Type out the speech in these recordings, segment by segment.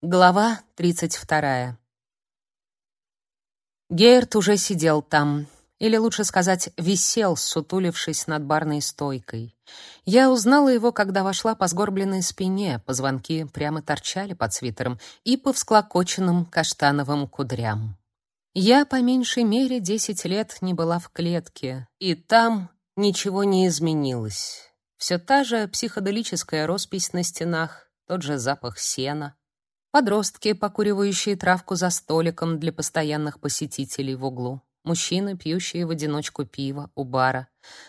Глава 32. Гейрт уже сидел там, или лучше сказать, висел, сутулившись над барной стойкой. Я узнала его, когда вошла по сгорбленной спине, позвонки прямо торчали под свитером и по всклокоченным каштановым кудрям. Я по меньшей мере десять лет не была в клетке, и там ничего не изменилось. Все та же психоделическая роспись на стенах, тот же запах сена, Подростки, покуривающие травку за столиком для постоянных посетителей в углу. Мужчины, пьющие в одиночку пиво у бара.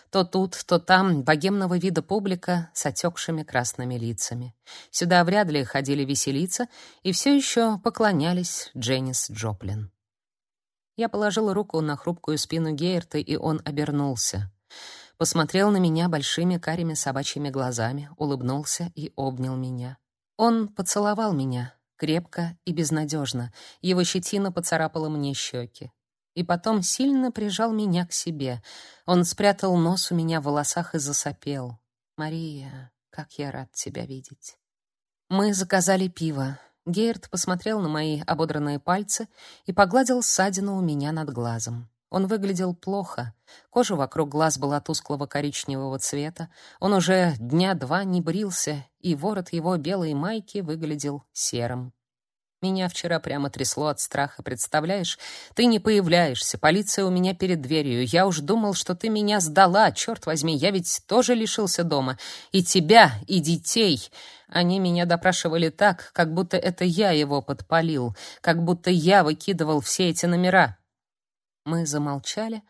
То тут, то там богемного вида публика с отекшими красными лицами. Сюда вряд ли ходили веселиться и все еще поклонялись Дженнис Джоплин. Я положила руку на хрупкую спину Гейерта, и он обернулся. Посмотрел на меня большими карими собачьими глазами, улыбнулся и обнял меня. Он поцеловал меня, крепко и безнадежно. Его щетина поцарапала мне щеки. И потом сильно прижал меня к себе. Он спрятал нос у меня в волосах и засопел. «Мария, как я рад тебя видеть». Мы заказали пиво. Гейрт посмотрел на мои ободранные пальцы и погладил ссадину у меня над глазом. Он выглядел плохо. Кожа вокруг глаз была тусклого коричневого цвета. Он уже дня два не брился, и ворот его белой майки выглядел серым. Меня вчера прямо трясло от страха, представляешь? Ты не появляешься, полиция у меня перед дверью. Я уж думал, что ты меня сдала. Черт возьми, я ведь тоже лишился дома. И тебя, и детей. Они меня допрашивали так, как будто это я его подпалил, как будто я выкидывал все эти номера. Мы замолчали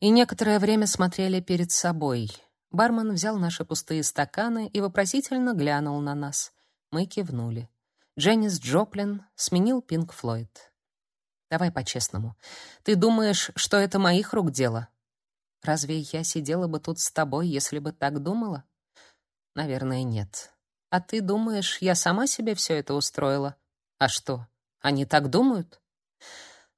и некоторое время смотрели перед собой. Бармен взял наши пустые стаканы и вопросительно глянул на нас. Мы кивнули. Дженнис Джоплин сменил Пинк Флойд. Давай по-честному. Ты думаешь, что это моих рук дело? Разве я сидела бы тут с тобой, если бы так думала? Наверное, нет. А ты думаешь, я сама себе все это устроила? А что? Они так думают?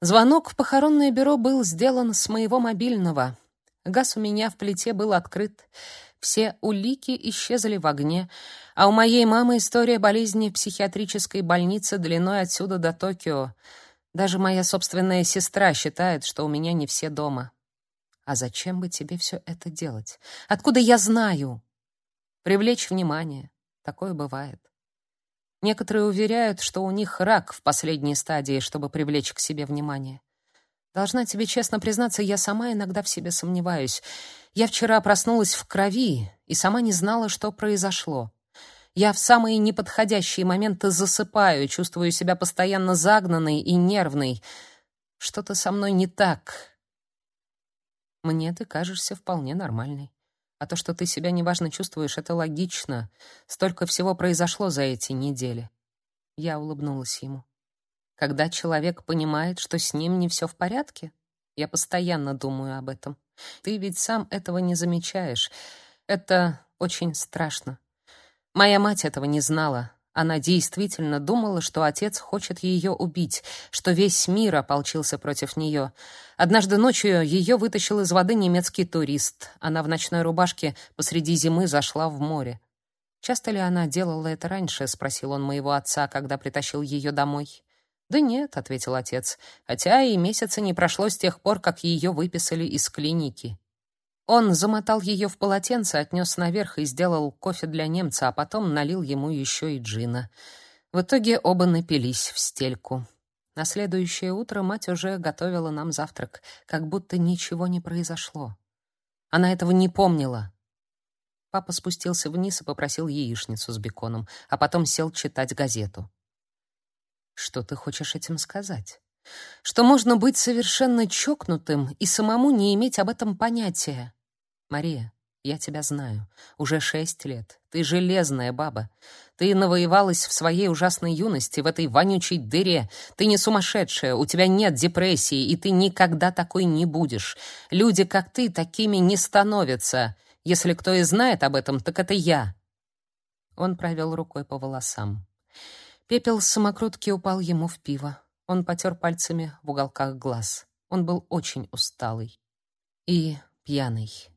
Звонок в похоронное бюро был сделан с моего мобильного. Газ у меня в плите был открыт. Все улики исчезли в огне, а у моей мамы история болезни в психиатрической больнице длиной отсюда до Токио. Даже моя собственная сестра считает, что у меня не все дома. А зачем бы тебе все это делать? Откуда я знаю? Привлечь внимание. Такое бывает. Некоторые уверяют, что у них рак в последней стадии, чтобы привлечь к себе внимание. Должна тебе честно признаться, я сама иногда в себе сомневаюсь. Я вчера проснулась в крови и сама не знала, что произошло. Я в самые неподходящие моменты засыпаю, чувствую себя постоянно загнанной и нервной. Что-то со мной не так. Мне ты кажешься вполне нормальной. А то, что ты себя неважно чувствуешь, это логично. Столько всего произошло за эти недели. Я улыбнулась ему. Когда человек понимает, что с ним не все в порядке, я постоянно думаю об этом. Ты ведь сам этого не замечаешь. Это очень страшно. Моя мать этого не знала, она действительно думала, что отец хочет ее убить, что весь мир ополчился против нее. Однажды ночью ее вытащил из воды немецкий турист. Она в ночной рубашке посреди зимы зашла в море. Часто ли она делала это раньше, спросил он моего отца, когда притащил ее домой. Да нет, ответил отец. Хотя и месяца не прошло с тех пор, как ее выписали из клиники. Он замотал ее в полотенце, отнес наверх и сделал кофе для немца, а потом налил ему еще и джина. В итоге оба напились в стельку. На следующее утро мать уже готовила нам завтрак, как будто ничего не произошло. Она этого не помнила. Папа спустился вниз и попросил яичницу с беконом, а потом сел читать газету. Что ты хочешь этим сказать? Что можно быть совершенно чокнутым и самому не иметь об этом понятия. Мария, я тебя знаю. Уже шесть лет. Ты железная баба. Ты навоевалась в своей ужасной юности в этой вонючей дыре. Ты не сумасшедшая, у тебя нет депрессии, и ты никогда такой не будешь. Люди, как ты, такими не становятся. Если кто и знает об этом, так это я. Он провел рукой по волосам. Пепел с самокрутки упал ему в пиво. Он потер пальцами в уголках глаз. Он был очень усталый и пьяный.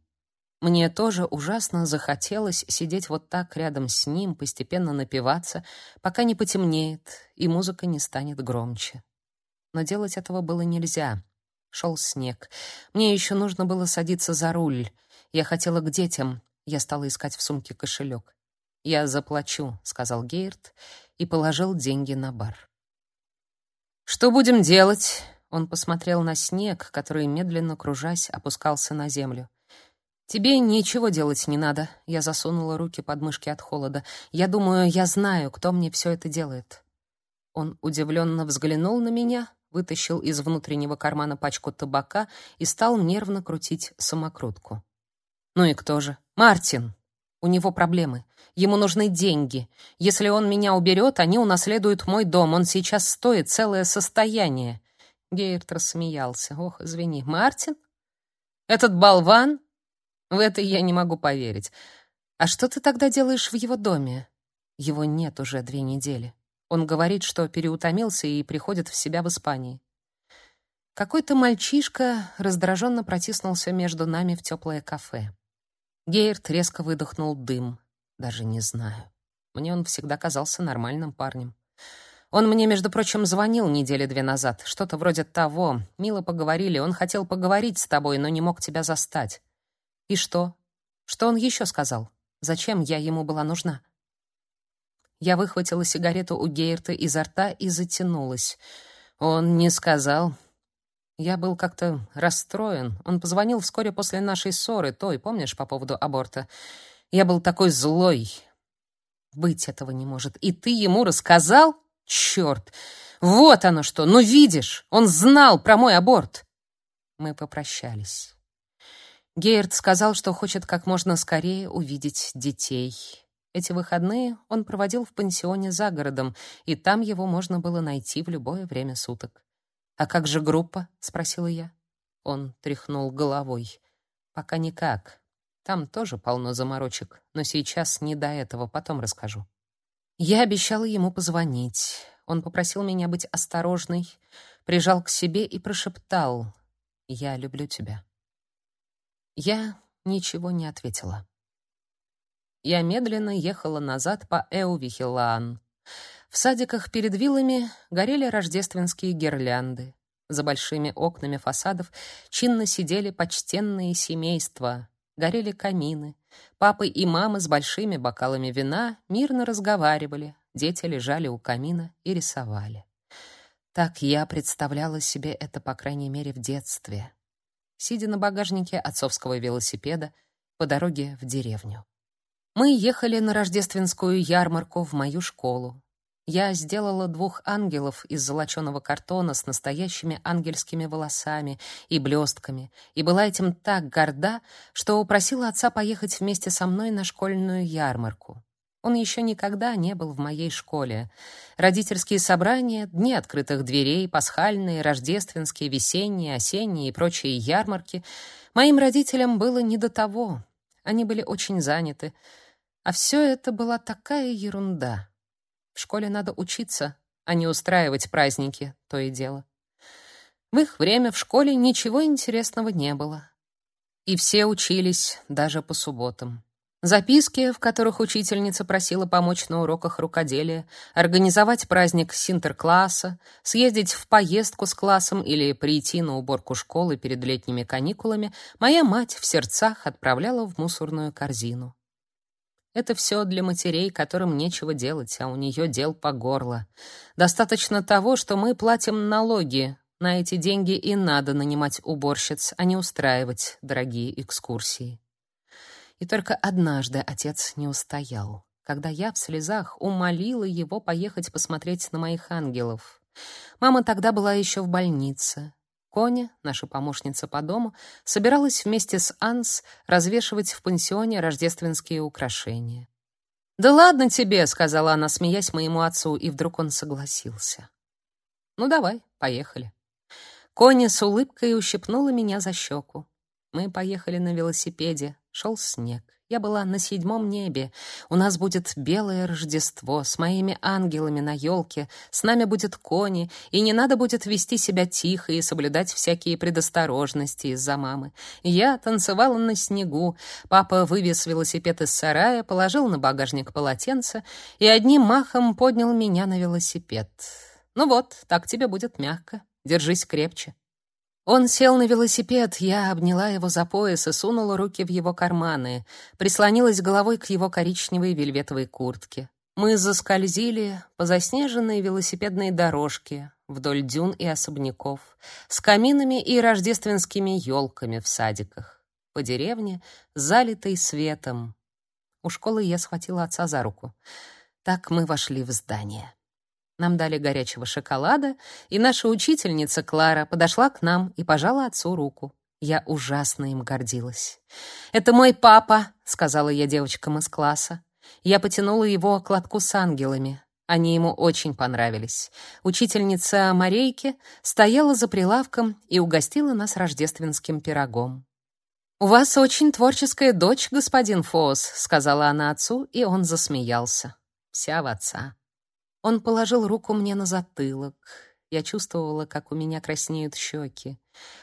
Мне тоже ужасно захотелось сидеть вот так рядом с ним, постепенно напиваться, пока не потемнеет и музыка не станет громче. Но делать этого было нельзя. Шел снег. Мне еще нужно было садиться за руль. Я хотела к детям. Я стала искать в сумке кошелек. «Я заплачу», — сказал Гейрт и положил деньги на бар. «Что будем делать?» Он посмотрел на снег, который, медленно кружась, опускался на землю. «Тебе ничего делать не надо». Я засунула руки под мышки от холода. «Я думаю, я знаю, кто мне все это делает». Он удивленно взглянул на меня, вытащил из внутреннего кармана пачку табака и стал нервно крутить самокрутку. «Ну и кто же?» «Мартин!» У него проблемы. Ему нужны деньги. Если он меня уберет, они унаследуют мой дом. Он сейчас стоит целое состояние. Гейрт рассмеялся. Ох, извини. Мартин? Этот болван? В это я не могу поверить. А что ты тогда делаешь в его доме? Его нет уже две недели. Он говорит, что переутомился и приходит в себя в Испании. Какой-то мальчишка раздраженно протиснулся между нами в теплое кафе. Гейрт резко выдохнул дым. Даже не знаю. Мне он всегда казался нормальным парнем. Он мне, между прочим, звонил недели две назад. Что-то вроде того. Мило поговорили. Он хотел поговорить с тобой, но не мог тебя застать. И что? Что он еще сказал? Зачем я ему была нужна? Я выхватила сигарету у Гейрта изо рта и затянулась. Он не сказал. Я был как-то расстроен. Он позвонил вскоре после нашей ссоры, той, помнишь, по поводу аборта. Я был такой злой. Быть этого не может. И ты ему рассказал? Черт! Вот оно что! Ну, видишь, он знал про мой аборт. Мы попрощались. Гейрт сказал, что хочет как можно скорее увидеть детей. Эти выходные он проводил в пансионе за городом, и там его можно было найти в любое время суток. «А как же группа?» — спросила я. Он тряхнул головой. «Пока никак. Там тоже полно заморочек, но сейчас не до этого, потом расскажу». Я обещала ему позвонить. Он попросил меня быть осторожной, прижал к себе и прошептал «Я люблю тебя». Я ничего не ответила. Я медленно ехала назад по Эувихилаан. В садиках перед виллами горели рождественские гирлянды. За большими окнами фасадов чинно сидели почтенные семейства, горели камины. Папы и мамы с большими бокалами вина мирно разговаривали, дети лежали у камина и рисовали. Так я представляла себе это, по крайней мере, в детстве, сидя на багажнике отцовского велосипеда по дороге в деревню. Мы ехали на рождественскую ярмарку в мою школу. Я сделала двух ангелов из золоченого картона с настоящими ангельскими волосами и блестками, и была этим так горда, что упросила отца поехать вместе со мной на школьную ярмарку. Он еще никогда не был в моей школе. Родительские собрания, дни открытых дверей, пасхальные, рождественские, весенние, осенние и прочие ярмарки моим родителям было не до того. Они были очень заняты, а все это была такая ерунда. В школе надо учиться, а не устраивать праздники, то и дело. В их время в школе ничего интересного не было. И все учились даже по субботам. Записки, в которых учительница просила помочь на уроках рукоделия, организовать праздник синтеркласса, съездить в поездку с классом или прийти на уборку школы перед летними каникулами, моя мать в сердцах отправляла в мусорную корзину. Это все для матерей, которым нечего делать, а у нее дел по горло. Достаточно того, что мы платим налоги. На эти деньги и надо нанимать уборщиц, а не устраивать дорогие экскурсии. И только однажды отец не устоял, когда я в слезах умолила его поехать посмотреть на моих ангелов. Мама тогда была еще в больнице. Коня, наша помощница по дому, собиралась вместе с Анс развешивать в пансионе рождественские украшения. «Да ладно тебе», — сказала она, смеясь моему отцу, и вдруг он согласился. «Ну давай, поехали». Коня с улыбкой ущипнула меня за щеку. Мы поехали на велосипеде, шел снег, Я была на седьмом небе. У нас будет белое Рождество с моими ангелами на елке, с нами будет кони, и не надо будет вести себя тихо и соблюдать всякие предосторожности из-за мамы. Я танцевала на снегу. Папа вывез велосипед из сарая, положил на багажник полотенце и одним махом поднял меня на велосипед. Ну вот, так тебе будет мягко. Держись крепче. Он сел на велосипед, я обняла его за пояс и сунула руки в его карманы, прислонилась головой к его коричневой вельветовой куртке. Мы заскользили по заснеженной велосипедной дорожке вдоль дюн и особняков, с каминами и рождественскими елками в садиках, по деревне, залитой светом. У школы я схватила отца за руку. Так мы вошли в здание. Нам дали горячего шоколада, и наша учительница Клара подошла к нам и пожала отцу руку. Я ужасно им гордилась. «Это мой папа», — сказала я девочкам из класса. Я потянула его к лотку с ангелами. Они ему очень понравились. Учительница Марейки стояла за прилавком и угостила нас рождественским пирогом. «У вас очень творческая дочь, господин Фоус», — сказала она отцу, и он засмеялся. Вся в отца. Он положил руку мне на затылок. Я чувствовала, как у меня краснеют щеки.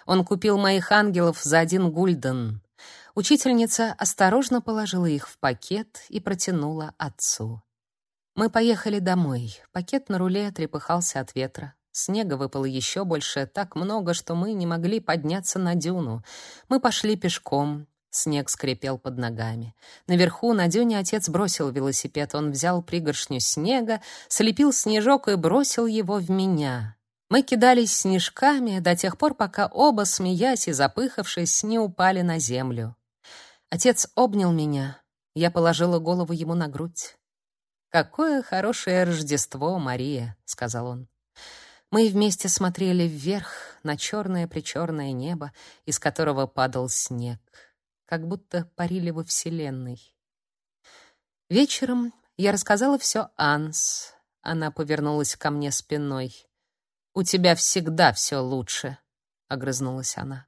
Он купил моих ангелов за один гульден. Учительница осторожно положила их в пакет и протянула отцу. Мы поехали домой. Пакет на руле трепыхался от ветра. Снега выпало еще больше, так много, что мы не могли подняться на дюну. Мы пошли пешком. Снег скрипел под ногами. Наверху на дюне отец бросил велосипед. Он взял пригоршню снега, слепил снежок и бросил его в меня. Мы кидались снежками до тех пор, пока оба, смеясь и запыхавшись, не упали на землю. Отец обнял меня. Я положила голову ему на грудь. «Какое хорошее Рождество, Мария», — сказал он. Мы вместе смотрели вверх на черное-причерное небо, из которого падал снег как будто парили во Вселенной. Вечером я рассказала все Анс. Она повернулась ко мне спиной. «У тебя всегда все лучше», — огрызнулась она.